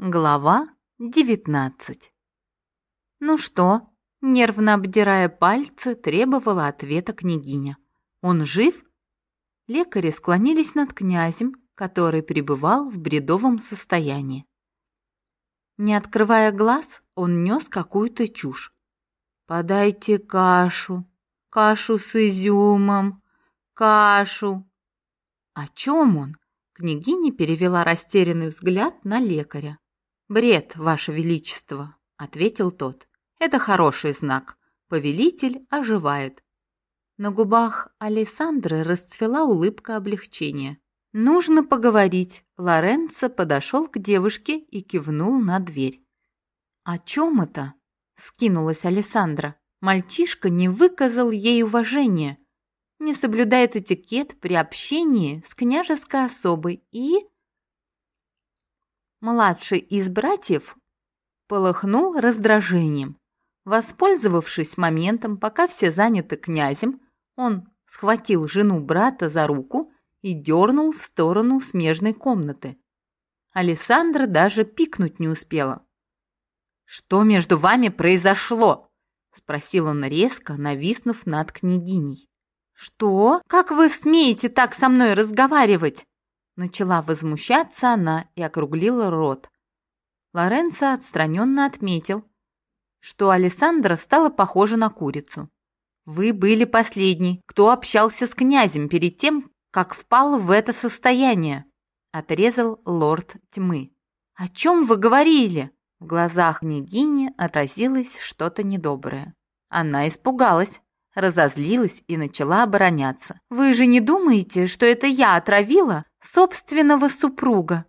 Глава 19 «Ну что?» — нервно обдирая пальцы, требовала ответа княгиня. «Он жив?» Лекари склонились над князем, который пребывал в бредовом состоянии. Не открывая глаз, он нес какую-то чушь. «Подайте кашу, кашу с изюмом, кашу». «О чем он?» Княгиня перевела растерянный взгляд на лекаря. «Бред, Ваше Величество», — ответил тот. «Это хороший знак. Повелитель оживает». На губах Александры расцвела улыбка облегчения. «Нужно поговорить». Лоренцо подошел к девушке и кивнул на дверь. «О чем это?» — скинулась Александра. Мальчишка не выказал ей уважения, не соблюдает этикет при общении с княжеской особой и Младший из братьев полыхнул раздражением. Воспользовавшись моментом, пока все заняты князем, он схватил жену брата за руку и дернул в сторону смежной комнаты. Александра даже пикнуть не успела. «Что между вами произошло?» — спросил он резко, нависнув над княгиней. «Что? Как вы смеете так со мной разговаривать?» Начала возмущаться она и округлила рот. Лоренцо отстраненно отметил, что Алессандра стала похожа на курицу. «Вы были последний, кто общался с князем перед тем, как впал в это состояние», — отрезал лорд тьмы. «О чем вы говорили?» В глазах княгини отразилось что-то недоброе. Она испугалась, разозлилась и начала обороняться. «Вы же не думаете, что это я отравила собственного супруга?»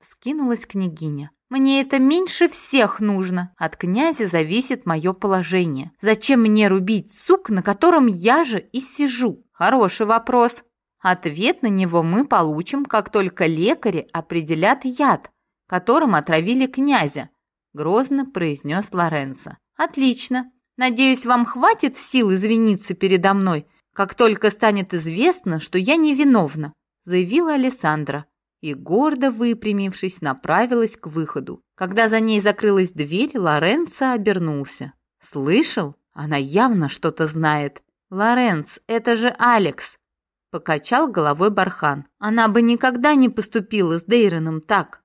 Скинулась княгиня. «Мне это меньше всех нужно. От князя зависит мое положение. Зачем мне рубить сук, на котором я же и сижу? Хороший вопрос. Ответ на него мы получим, как только лекари определят яд, которым отравили князя», грозно произнес Лоренцо. «Отлично. Надеюсь, вам хватит сил извиниться передо мной, как только станет известно, что я невиновна», заявила Александра и, гордо выпрямившись, направилась к выходу. Когда за ней закрылась дверь, Лоренцо обернулся. «Слышал? Она явно что-то знает. Лоренц, это же Алекс!» Покачал головой Бархан. «Она бы никогда не поступила с Дейроном так.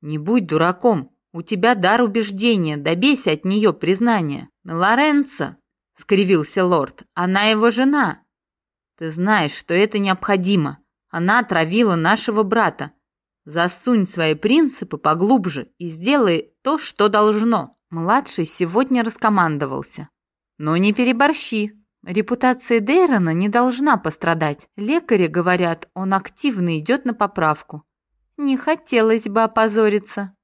Не будь дураком. У тебя дар убеждения, добейся от нее признания. Лоренцо, скривился лорд, она его жена. Ты знаешь, что это необходимо. Она отравила нашего брата. Засунь свои принципы поглубже и сделай то, что должно. Младший сегодня раскомандовался. Но не переборщи. Репутация Дейрона не должна пострадать. Лекари говорят, он активно идет на поправку. Не хотелось бы опозориться.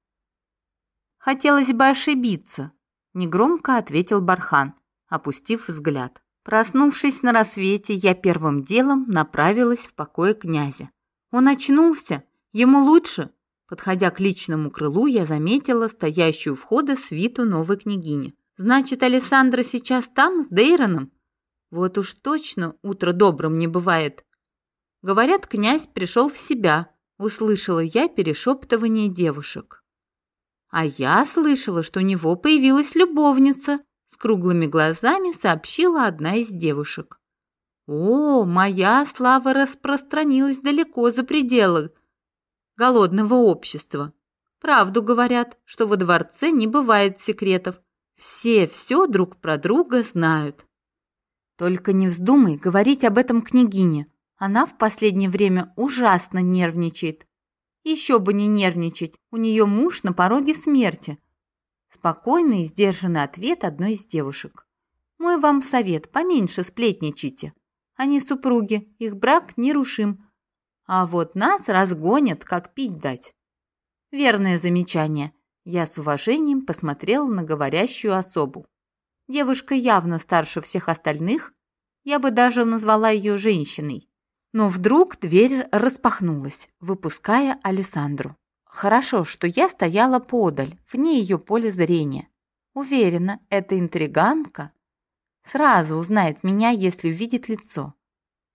Хотелось бы ошибиться, негромко ответил Бархан, опустив взгляд. Проснувшись на рассвете, я первым делом направилась в покое князя. Он очнулся, ему лучше. Подходя к личному крылу, я заметила стоящую у входа свиту новой княгини. Значит, Александра сейчас там, с Дейроном? Вот уж точно утро добрым не бывает. Говорят, князь пришел в себя, услышала я перешептывание девушек. А я слышала, что у него появилась любовница, с круглыми глазами сообщила одна из девушек. О, моя слава распространилась далеко за пределы голодного общества. Правду говорят, что во дворце не бывает секретов. Все все друг про друга знают. Только не вздумай говорить об этом княгине. Она в последнее время ужасно нервничает. Еще бы не нервничать, у нее муж на пороге смерти. Спокойный и сдержанный ответ одной из девушек. Мой вам совет, поменьше сплетничайте. Они супруги, их брак нерушим. А вот нас разгонят, как пить дать. Верное замечание. Я с уважением посмотрела на говорящую особу. Девушка явно старше всех остальных, я бы даже назвала ее женщиной. Но вдруг дверь распахнулась, выпуская Александру. Хорошо, что я стояла подаль, вне ее поля зрения. Уверена, эта интриганка сразу узнает меня, если увидит лицо.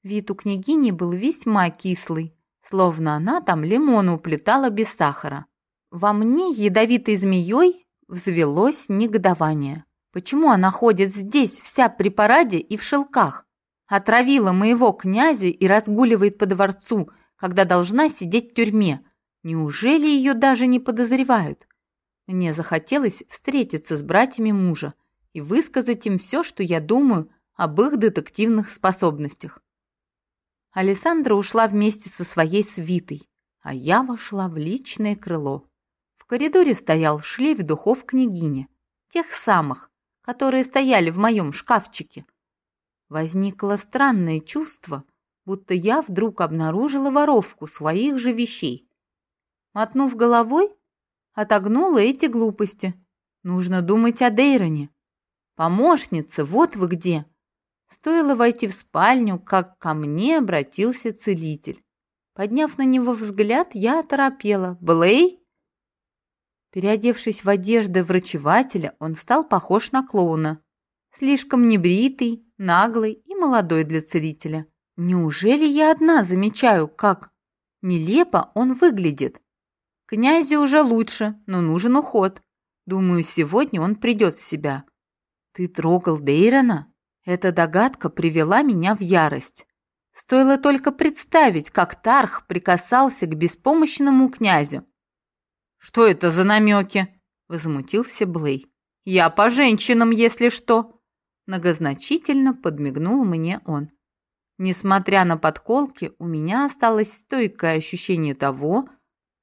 Вид у княгини был весьма кислый, словно она там лимоны уплетала без сахара. Во мне ядовитой змеей взвелось негодование. Почему она ходит здесь, вся при параде и в шелках? Отравила моего князя и разгуливает по дворцу, когда должна сидеть в тюрьме. Неужели ее даже не подозревают? Мне захотелось встретиться с братьями мужа и высказать им все, что я думаю об их детективных способностях. Александра ушла вместе со своей свитой, а я вошла в личное крыло. В коридоре стоял шлейф духов княгини, тех самых, которые стояли в моем шкафчике. Возникло странное чувство, будто я вдруг обнаружила воровку своих же вещей. Мотнув головой, отогнула эти глупости. Нужно думать о Дейроне. Помощница, вот вы где. Стоило войти в спальню, как ко мне обратился целитель. Подняв на него взгляд, я оторопела. «Блей?» Переодевшись в одежды врачевателя, он стал похож на клоуна. Слишком небритый, наглый и молодой для целителя. Неужели я одна замечаю, как нелепо он выглядит? Князю уже лучше, но нужен уход. Думаю, сегодня он придет в себя. Ты трогал Дейрона? Эта догадка привела меня в ярость. Стоило только представить, как Тарх прикасался к беспомощному князю. «Что это за намеки?» – возмутился Блей. «Я по женщинам, если что!» Многозначительно подмигнул мне он. Несмотря на подколки, у меня осталось стойкое ощущение того,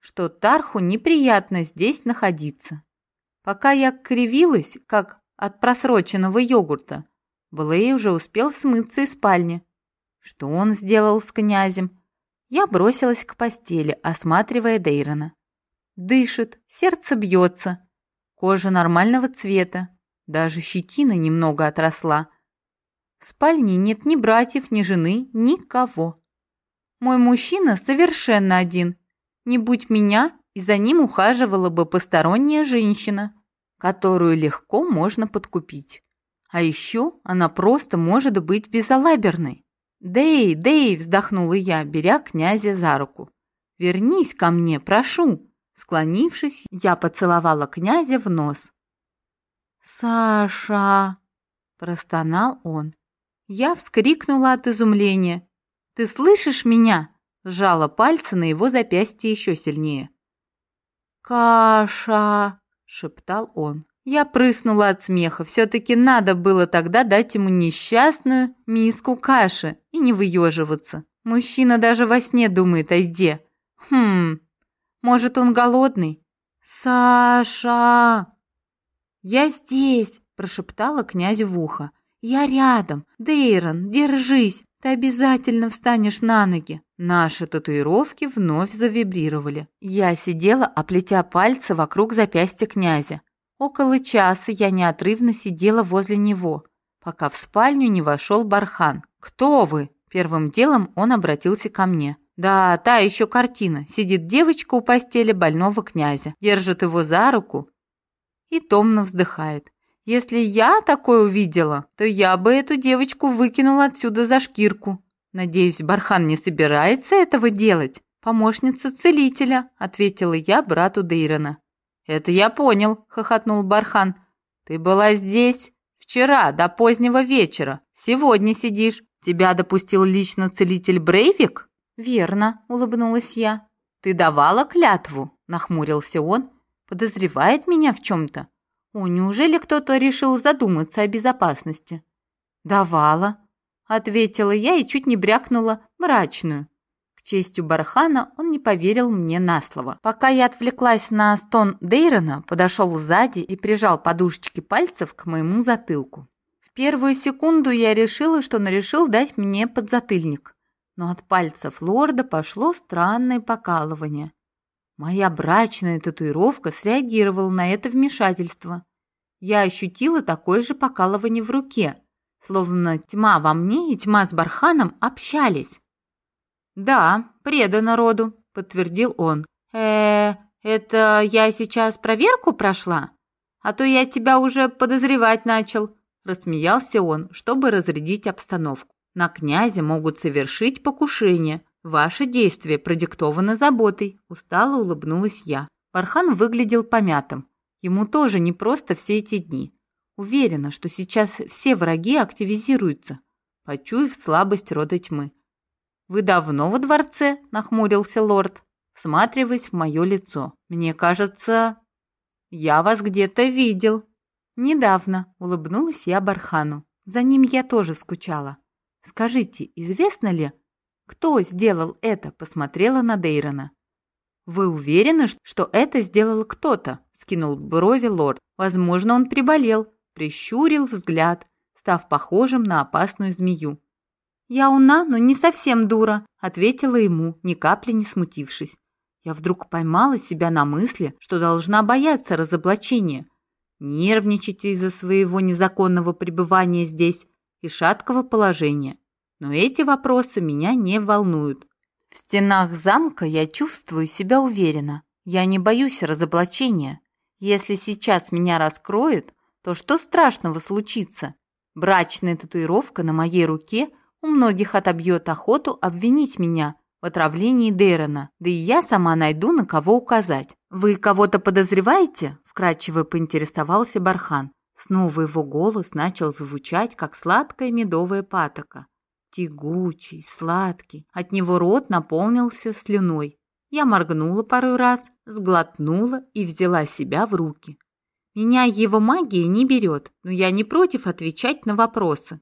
что Тарху неприятно здесь находиться. Пока я кривилась, как от просроченного йогурта, Блей уже успел смыться из спальни. Что он сделал с князем? Я бросилась к постели, осматривая Дейрона. Дышит, сердце бьется. Кожа нормального цвета. Даже щетина немного отросла. В спальне нет ни братьев, ни жены, никого. Мой мужчина совершенно один. Не будь меня, и за ним ухаживала бы посторонняя женщина, которую легко можно подкупить. А еще она просто может быть безалаберной. «Дэй, Дэй!» – вздохнула я, беря князя за руку. «Вернись ко мне, прошу!» Склонившись, я поцеловала князя в нос. «Саша!» – простонал он. Я вскрикнула от изумления. «Ты слышишь меня?» – сжала пальцы на его запястье еще сильнее. «Каша!» – шептал он. Я прыснула от смеха. Все-таки надо было тогда дать ему несчастную миску каши и не выеживаться. Мужчина даже во сне думает о еде. Хм, может, он голодный? Саша! Я здесь, прошептала князю в ухо. Я рядом. Дейрон, держись. Ты обязательно встанешь на ноги. Наши татуировки вновь завибрировали. Я сидела, оплетя пальцы вокруг запястья князя. Около часа я неотрывно сидела возле него, пока в спальню не вошел Бархан. «Кто вы?» Первым делом он обратился ко мне. Да, та еще картина. Сидит девочка у постели больного князя, держит его за руку и томно вздыхает. Если я такое увидела, то я бы эту девочку выкинула отсюда за шкирку. Надеюсь, Бархан не собирается этого делать. Помощница целителя, ответила я брату Дейрона. Это я понял, хохотнул Бархан. Ты была здесь вчера до позднего вечера. Сегодня сидишь. Тебя допустил лично целитель Брейвик? «Верно», — улыбнулась я. «Ты давала клятву?» — нахмурился он. «Подозревает меня в чем-то? О, неужели кто-то решил задуматься о безопасности?» «Давала», — ответила я и чуть не брякнула мрачную. К честью Бархана он не поверил мне на слово. Пока я отвлеклась на стон Дейрона, подошел сзади и прижал подушечки пальцев к моему затылку. В первую секунду я решила, что он решил дать мне подзатыльник но от пальцев лорда пошло странное покалывание. Моя брачная татуировка среагировала на это вмешательство. Я ощутила такое же покалывание в руке, словно тьма во мне и тьма с Барханом общались. «Да, предано роду», — подтвердил он. э это я сейчас проверку прошла? А то я тебя уже подозревать начал», — рассмеялся он, чтобы разрядить обстановку. На князя могут совершить покушение. Ваши действия продиктованы заботой», – устало улыбнулась я. Бархан выглядел помятым. Ему тоже не просто все эти дни. Уверена, что сейчас все враги активизируются, почуяв слабость рода тьмы. «Вы давно во дворце?» – нахмурился лорд, всматриваясь в мое лицо. «Мне кажется, я вас где-то видел». «Недавно», – улыбнулась я Бархану. «За ним я тоже скучала. Скажите, известно ли, кто сделал это?» – посмотрела на Дейрона. «Вы уверены, что это сделал кто-то?» – скинул брови лорд. «Возможно, он приболел», – прищурил взгляд, став похожим на опасную змею. «Я уна, но не совсем дура», – ответила ему, ни капли не смутившись. Я вдруг поймала себя на мысли, что должна бояться разоблачения, нервничать из-за своего незаконного пребывания здесь и шаткого положения. Но эти вопросы меня не волнуют. В стенах замка я чувствую себя уверенно. Я не боюсь разоблачения. Если сейчас меня раскроют, то что страшного случится? Брачная татуировка на моей руке у многих отобьет охоту обвинить меня в отравлении Дейрона, да и я сама найду, на кого указать. «Вы кого-то подозреваете?» – вкратчиво поинтересовался Бархан. Снова его голос начал звучать, как сладкая медовая патока тягучий, сладкий. От него рот наполнился слюной. Я моргнула пару раз, сглотнула и взяла себя в руки. Меня его магия не берет, но я не против отвечать на вопросы.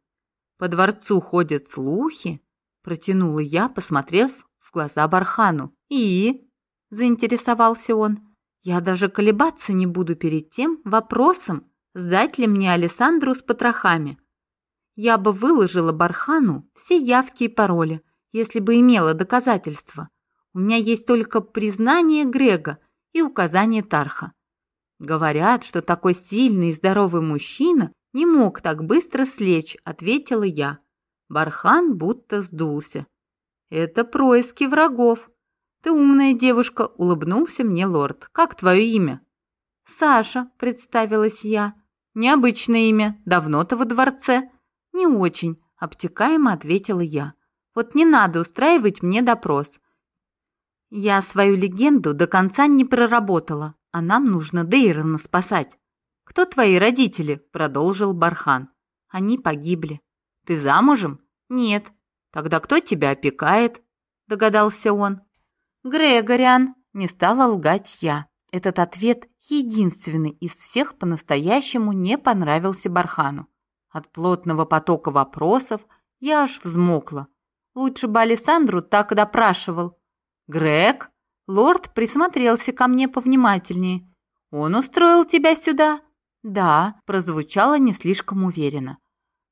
По дворцу ходят слухи, протянула я, посмотрев в глаза Бархану. И заинтересовался он. Я даже колебаться не буду перед тем вопросом, сдать ли мне Александру с потрохами я бы выложила Бархану все явки и пароли, если бы имела доказательства. У меня есть только признание Грега и указание Тарха. Говорят, что такой сильный и здоровый мужчина не мог так быстро слечь, ответила я. Бархан будто сдулся. Это происки врагов. Ты умная девушка, улыбнулся мне лорд. Как твое имя? Саша, представилась я. Необычное имя. Давно-то во дворце. «Не очень», – обтекаемо ответила я. «Вот не надо устраивать мне допрос. Я свою легенду до конца не проработала, а нам нужно Дейрона спасать». «Кто твои родители?» – продолжил Бархан. «Они погибли». «Ты замужем?» «Нет». «Тогда кто тебя опекает?» – догадался он. «Грегориан», – не стала лгать я. Этот ответ единственный из всех по-настоящему не понравился Бархану. От плотного потока вопросов я аж взмокла. Лучше бы Александру так допрашивал. «Грег?» Лорд присмотрелся ко мне повнимательнее. «Он устроил тебя сюда?» «Да», прозвучало не слишком уверенно.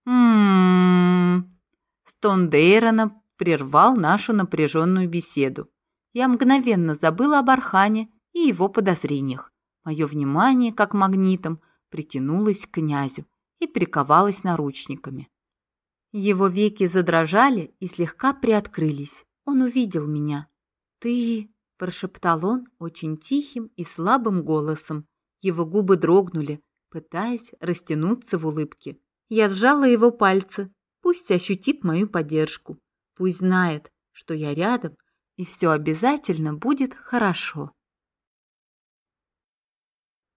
«М-м-м...» Стон Дейрона прервал нашу напряженную беседу. Я мгновенно забыла об Архане и его подозрениях. Мое внимание, как магнитом, притянулось к князю и приковалась наручниками. Его веки задрожали и слегка приоткрылись. Он увидел меня. «Ты...» – прошептал он очень тихим и слабым голосом. Его губы дрогнули, пытаясь растянуться в улыбке. Я сжала его пальцы. Пусть ощутит мою поддержку. Пусть знает, что я рядом, и все обязательно будет хорошо.